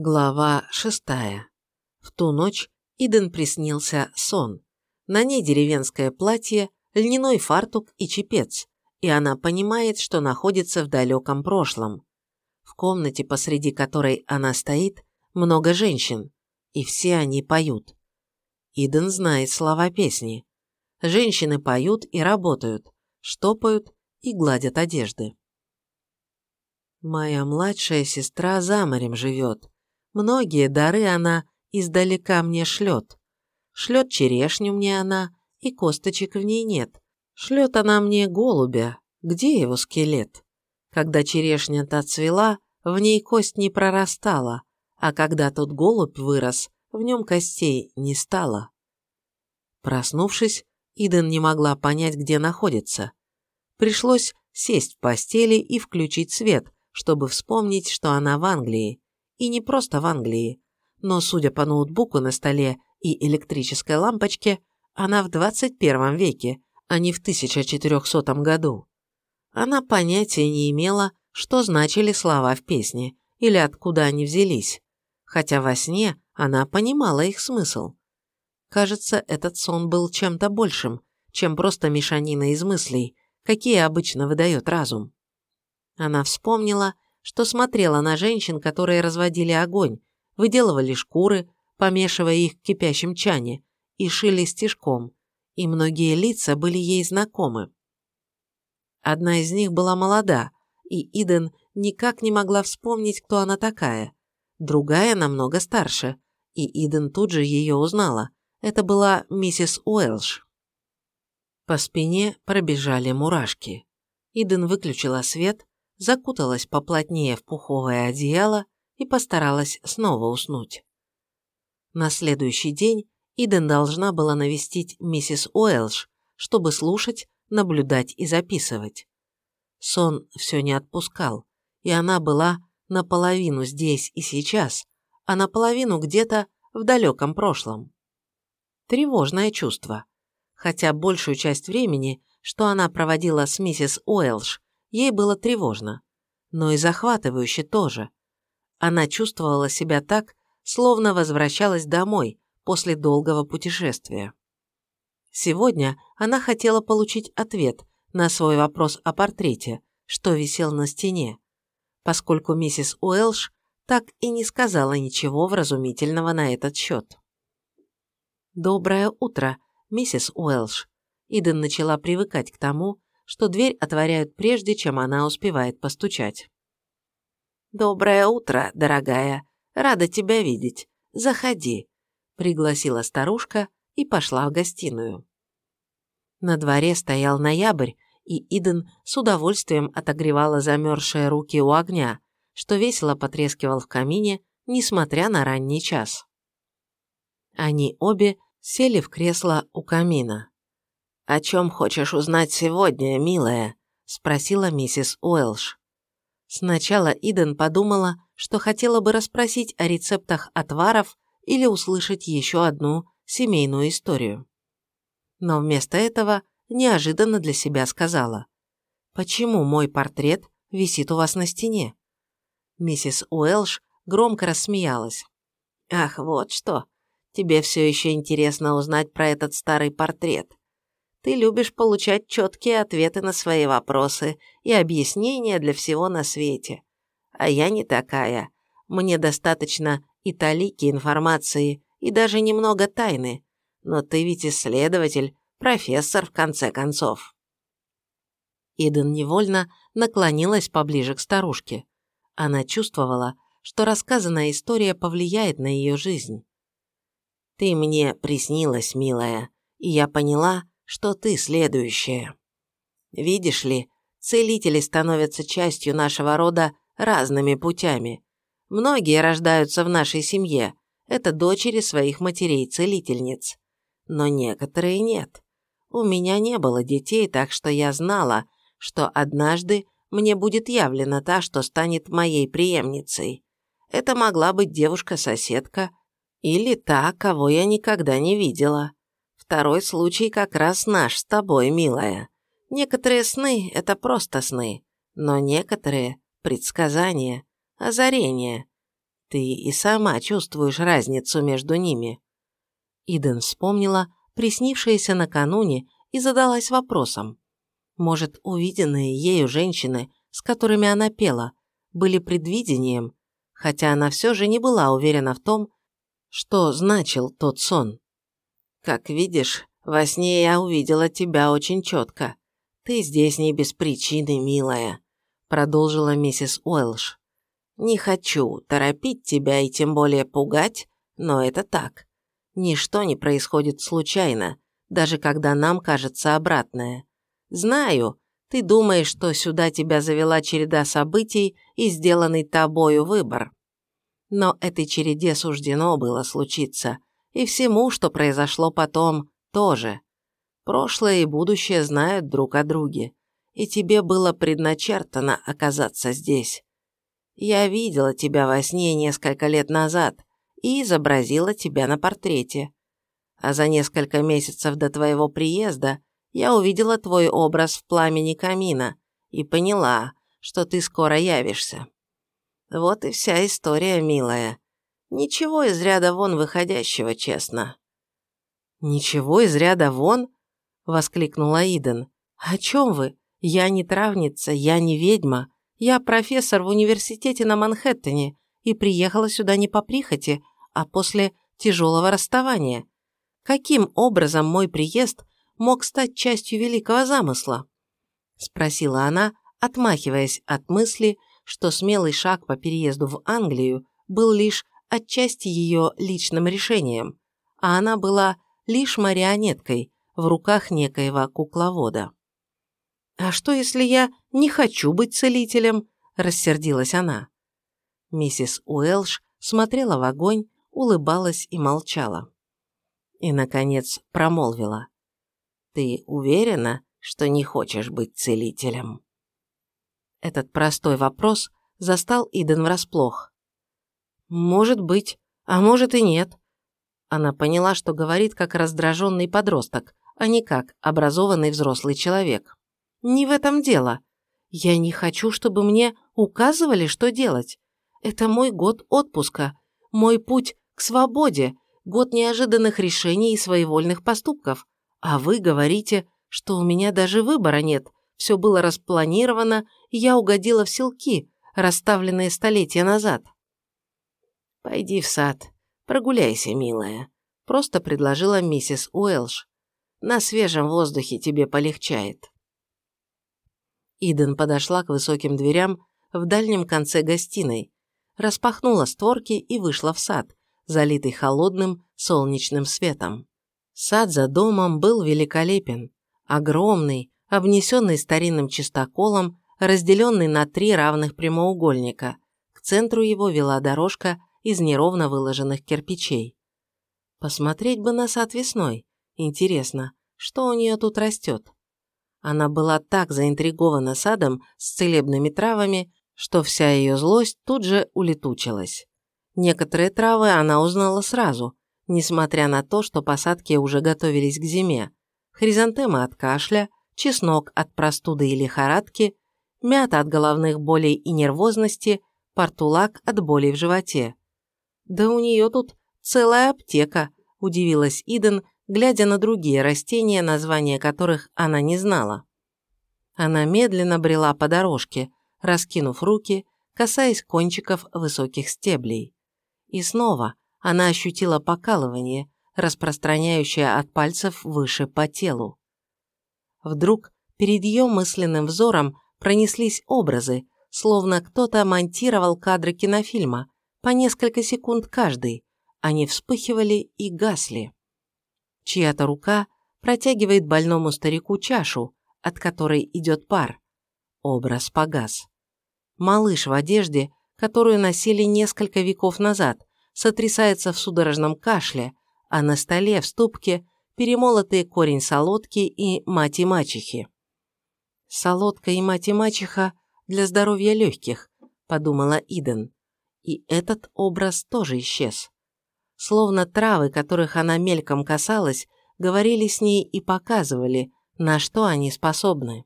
Глава шестая. В ту ночь Иден приснился сон. На ней деревенское платье, льняной фартук и чепец, и она понимает, что находится в далеком прошлом. В комнате, посреди которой она стоит, много женщин, и все они поют. Иден знает слова песни. Женщины поют и работают, штопают и гладят одежды. Моя младшая сестра за морем живет, Многие дары она издалека мне шлет. Шлет черешню мне она, и косточек в ней нет. Шлет она мне голубя, где его скелет? Когда черешня-то цвела, в ней кость не прорастала, а когда тот голубь вырос, в нем костей не стало. Проснувшись, Иден не могла понять, где находится. Пришлось сесть в постели и включить свет, чтобы вспомнить, что она в Англии, и не просто в Англии, но, судя по ноутбуку на столе и электрической лампочке, она в 21 веке, а не в 1400 году. Она понятия не имела, что значили слова в песне или откуда они взялись, хотя во сне она понимала их смысл. Кажется, этот сон был чем-то большим, чем просто мешанина из мыслей, какие обычно выдает разум. Она вспомнила что смотрела на женщин, которые разводили огонь, выделывали шкуры, помешивая их в кипящем чане, и шили стежком, и многие лица были ей знакомы. Одна из них была молода, и Иден никак не могла вспомнить, кто она такая. Другая намного старше, и Иден тут же ее узнала. Это была миссис Уэлш. По спине пробежали мурашки. Иден выключила свет, закуталась поплотнее в пуховое одеяло и постаралась снова уснуть. На следующий день Иден должна была навестить миссис Уэлш, чтобы слушать, наблюдать и записывать. Сон все не отпускал, и она была наполовину здесь и сейчас, а наполовину где-то в далеком прошлом. Тревожное чувство, хотя большую часть времени, что она проводила с миссис Уэлш, ей было тревожно, но и захватывающе тоже. Она чувствовала себя так, словно возвращалась домой после долгого путешествия. Сегодня она хотела получить ответ на свой вопрос о портрете, что висел на стене, поскольку миссис Уэлш так и не сказала ничего вразумительного на этот счет. «Доброе утро, миссис Уэлш», Иден начала привыкать к тому, что дверь отворяют прежде, чем она успевает постучать. «Доброе утро, дорогая. Рада тебя видеть. Заходи», – пригласила старушка и пошла в гостиную. На дворе стоял ноябрь, и Иден с удовольствием отогревала замерзшие руки у огня, что весело потрескивал в камине, несмотря на ранний час. Они обе сели в кресло у камина. «О чем хочешь узнать сегодня, милая?» – спросила миссис Уэлш. Сначала Иден подумала, что хотела бы расспросить о рецептах отваров или услышать еще одну семейную историю. Но вместо этого неожиданно для себя сказала, «Почему мой портрет висит у вас на стене?» Миссис Уэлш громко рассмеялась. «Ах, вот что! Тебе все еще интересно узнать про этот старый портрет. Ты любишь получать четкие ответы на свои вопросы и объяснения для всего на свете. А я не такая. Мне достаточно и талики информации, и даже немного тайны. Но ты ведь исследователь, профессор, в конце концов. Иден невольно наклонилась поближе к старушке. Она чувствовала, что рассказанная история повлияет на ее жизнь. «Ты мне приснилась, милая, и я поняла, что ты следующая. Видишь ли, целители становятся частью нашего рода разными путями. Многие рождаются в нашей семье, это дочери своих матерей-целительниц. Но некоторые нет. У меня не было детей, так что я знала, что однажды мне будет явлена та, что станет моей преемницей. Это могла быть девушка-соседка или та, кого я никогда не видела. Второй случай как раз наш с тобой, милая. Некоторые сны – это просто сны, но некоторые – предсказания, озарения. Ты и сама чувствуешь разницу между ними. Иден вспомнила приснившееся накануне и задалась вопросом. Может, увиденные ею женщины, с которыми она пела, были предвидением, хотя она все же не была уверена в том, что значил тот сон. «Как видишь, во сне я увидела тебя очень четко. Ты здесь не без причины, милая», – продолжила миссис Уэлш. «Не хочу торопить тебя и тем более пугать, но это так. Ничто не происходит случайно, даже когда нам кажется обратное. Знаю, ты думаешь, что сюда тебя завела череда событий и сделанный тобою выбор. Но этой череде суждено было случиться, и всему, что произошло потом, тоже. Прошлое и будущее знают друг о друге, и тебе было предначертано оказаться здесь. Я видела тебя во сне несколько лет назад и изобразила тебя на портрете. А за несколько месяцев до твоего приезда я увидела твой образ в пламени камина и поняла, что ты скоро явишься. Вот и вся история, милая. Ничего из ряда вон выходящего, честно». «Ничего из ряда вон?» – воскликнула Иден. «О чем вы? Я не травница, я не ведьма. Я профессор в университете на Манхэттене и приехала сюда не по прихоти, а после тяжелого расставания. Каким образом мой приезд мог стать частью великого замысла?» – спросила она, отмахиваясь от мысли, что смелый шаг по переезду в Англию был лишь отчасти ее личным решением, а она была лишь марионеткой в руках некоего кукловода. «А что, если я не хочу быть целителем?» – рассердилась она. Миссис Уэлш смотрела в огонь, улыбалась и молчала. И, наконец, промолвила. «Ты уверена, что не хочешь быть целителем?» Этот простой вопрос застал Иден врасплох. «Может быть, а может и нет». Она поняла, что говорит как раздраженный подросток, а не как образованный взрослый человек. «Не в этом дело. Я не хочу, чтобы мне указывали, что делать. Это мой год отпуска, мой путь к свободе, год неожиданных решений и своевольных поступков. А вы говорите, что у меня даже выбора нет, все было распланировано, я угодила в селки, расставленные столетия назад. «Пойди в сад, прогуляйся, милая», – просто предложила миссис Уэлш. «На свежем воздухе тебе полегчает». Иден подошла к высоким дверям в дальнем конце гостиной, распахнула створки и вышла в сад, залитый холодным солнечным светом. Сад за домом был великолепен, огромный, обнесенный старинным чистоколом, разделенный на три равных прямоугольника. К центру его вела дорожка из неровно выложенных кирпичей. Посмотреть бы на сад весной. Интересно, что у нее тут растет? Она была так заинтригована садом с целебными травами, что вся ее злость тут же улетучилась. Некоторые травы она узнала сразу, несмотря на то, что посадки уже готовились к зиме. Хризантемы от кашля, чеснок от простуды и лихорадки, мята от головных болей и нервозности, портулак от болей в животе. «Да у нее тут целая аптека», – удивилась Иден, глядя на другие растения, названия которых она не знала. Она медленно брела по дорожке, раскинув руки, касаясь кончиков высоких стеблей. И снова она ощутила покалывание, распространяющее от пальцев выше по телу. Вдруг перед ее мысленным взором пронеслись образы, словно кто-то монтировал кадры кинофильма, по несколько секунд каждый, они вспыхивали и гасли. Чья-то рука протягивает больному старику чашу, от которой идет пар. Образ погас. Малыш в одежде, которую носили несколько веков назад, сотрясается в судорожном кашле, а на столе в ступке перемолотые корень солодки и мать и мачехи. «Солодка и мать и мачеха для здоровья легких», – подумала Иден. И этот образ тоже исчез. Словно травы, которых она мельком касалась, говорили с ней и показывали, на что они способны.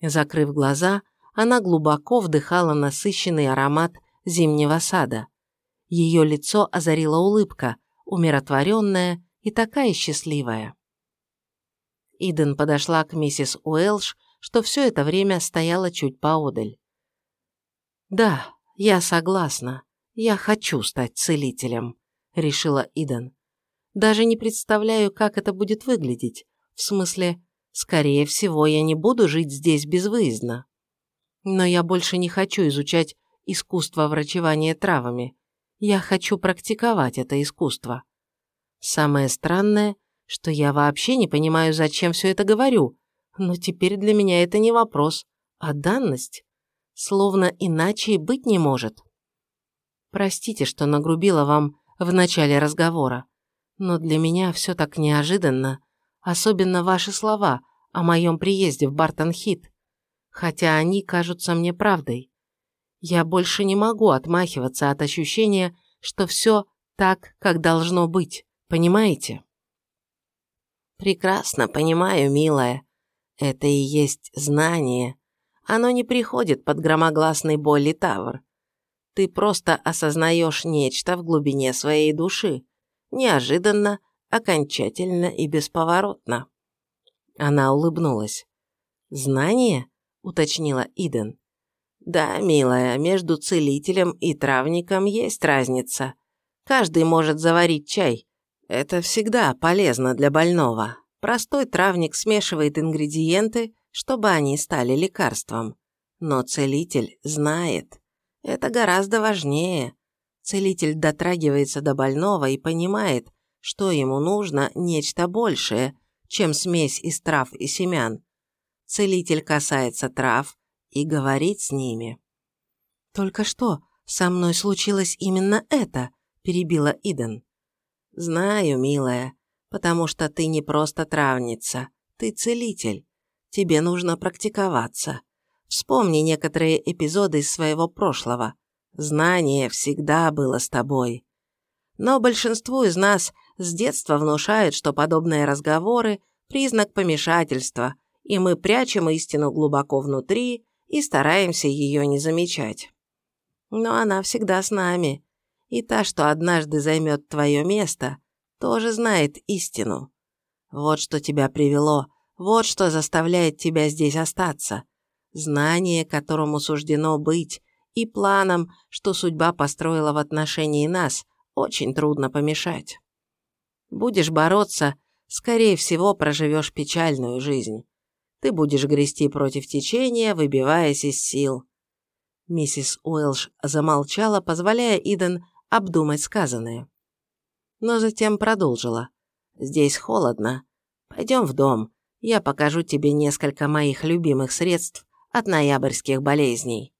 Закрыв глаза, она глубоко вдыхала насыщенный аромат зимнего сада, Ее лицо озарила улыбка, умиротворенная и такая счастливая. Иден подошла к миссис Уэлш, что все это время стояла чуть поодаль. «Да, я согласна. Я хочу стать целителем», — решила Иден. «Даже не представляю, как это будет выглядеть. В смысле, скорее всего, я не буду жить здесь безвыездно. Но я больше не хочу изучать искусство врачевания травами. Я хочу практиковать это искусство. Самое странное, что я вообще не понимаю, зачем все это говорю, но теперь для меня это не вопрос, а данность. Словно иначе и быть не может. Простите, что нагрубила вам в начале разговора, но для меня все так неожиданно, особенно ваши слова о моем приезде в Бартон-Хит, хотя они кажутся мне правдой. Я больше не могу отмахиваться от ощущения, что все так, как должно быть, понимаете? Прекрасно понимаю, милая. Это и есть знание. Оно не приходит под громогласный боли Тавр. Ты просто осознаешь нечто в глубине своей души. Неожиданно, окончательно и бесповоротно. Она улыбнулась. «Знание?» – уточнила Иден. «Да, милая, между целителем и травником есть разница. Каждый может заварить чай, это всегда полезно для больного. Простой травник смешивает ингредиенты, чтобы они стали лекарством. Но целитель знает. Это гораздо важнее. Целитель дотрагивается до больного и понимает, что ему нужно нечто большее, чем смесь из трав и семян. Целитель касается трав и говорит с ними. «Только что со мной случилось именно это», – перебила Иден. «Знаю, милая, потому что ты не просто травница, ты целитель. Тебе нужно практиковаться. Вспомни некоторые эпизоды из своего прошлого. Знание всегда было с тобой. Но большинству из нас с детства внушают, что подобные разговоры – признак помешательства, и мы прячем истину глубоко внутри и стараемся ее не замечать. Но она всегда с нами, и та, что однажды займет твое место, тоже знает истину. Вот что тебя привело, вот что заставляет тебя здесь остаться. Знание, которому суждено быть, и планом, что судьба построила в отношении нас, очень трудно помешать. Будешь бороться, скорее всего, проживешь печальную жизнь. Ты будешь грести против течения, выбиваясь из сил. Миссис Уэлш замолчала, позволяя Иден обдумать сказанное. Но затем продолжила. «Здесь холодно. Пойдем в дом. Я покажу тебе несколько моих любимых средств от ноябрьских болезней».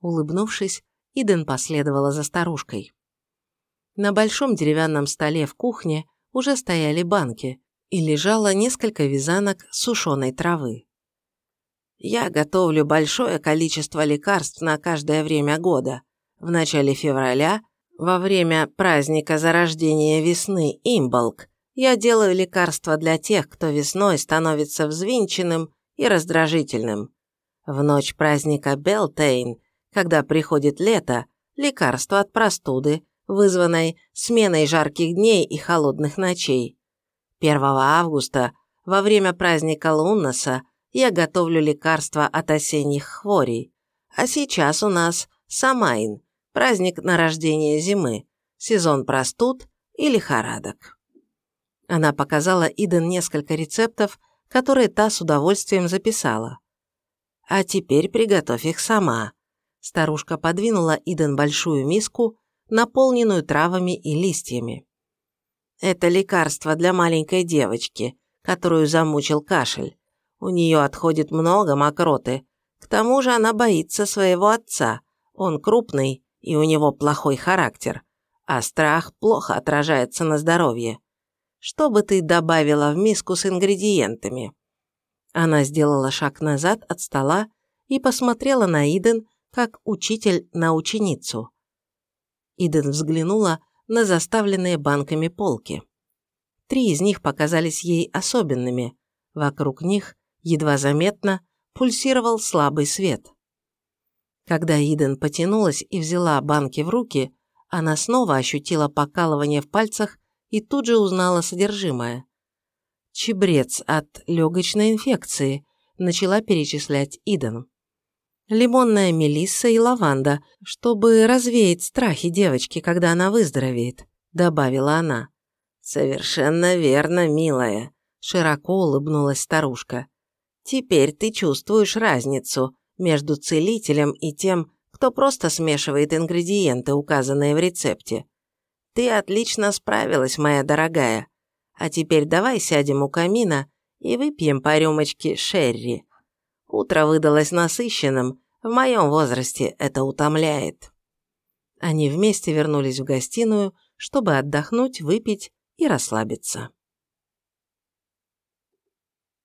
Улыбнувшись, Иден последовала за старушкой. На большом деревянном столе в кухне уже стояли банки и лежало несколько вязанок сушеной травы. «Я готовлю большое количество лекарств на каждое время года. В начале февраля во время праздника зарождения весны Имболк я делаю лекарства для тех, кто весной становится взвинченным и раздражительным. В ночь праздника Белтейн, когда приходит лето, лекарство от простуды, вызванной сменой жарких дней и холодных ночей. 1 августа, во время праздника Луннаса, я готовлю лекарства от осенних хворей. А сейчас у нас Самайн, праздник нарождения зимы, сезон простуд и лихорадок. Она показала Иден несколько рецептов, которые та с удовольствием записала. «А теперь приготовь их сама». Старушка подвинула Иден большую миску, наполненную травами и листьями. «Это лекарство для маленькой девочки, которую замучил кашель. У нее отходит много мокроты. К тому же она боится своего отца. Он крупный и у него плохой характер, а страх плохо отражается на здоровье. Что бы ты добавила в миску с ингредиентами?» Она сделала шаг назад от стола и посмотрела на Иден, как учитель на ученицу. Иден взглянула на заставленные банками полки. Три из них показались ей особенными. Вокруг них, едва заметно, пульсировал слабый свет. Когда Иден потянулась и взяла банки в руки, Она снова ощутила покалывание в пальцах и тут же узнала содержимое. Чебрец от легочной инфекции, начала перечислять Иден. Лимонная мелисса и лаванда, чтобы развеять страхи девочки, когда она выздоровеет, добавила она. Совершенно верно, милая, широко улыбнулась старушка. Теперь ты чувствуешь разницу между целителем и тем, кто просто смешивает ингредиенты, указанные в рецепте. Ты отлично справилась, моя дорогая. А теперь давай сядем у камина и выпьем по рюмочке шерри. Утро выдалось насыщенным, в моем возрасте это утомляет. Они вместе вернулись в гостиную, чтобы отдохнуть, выпить и расслабиться.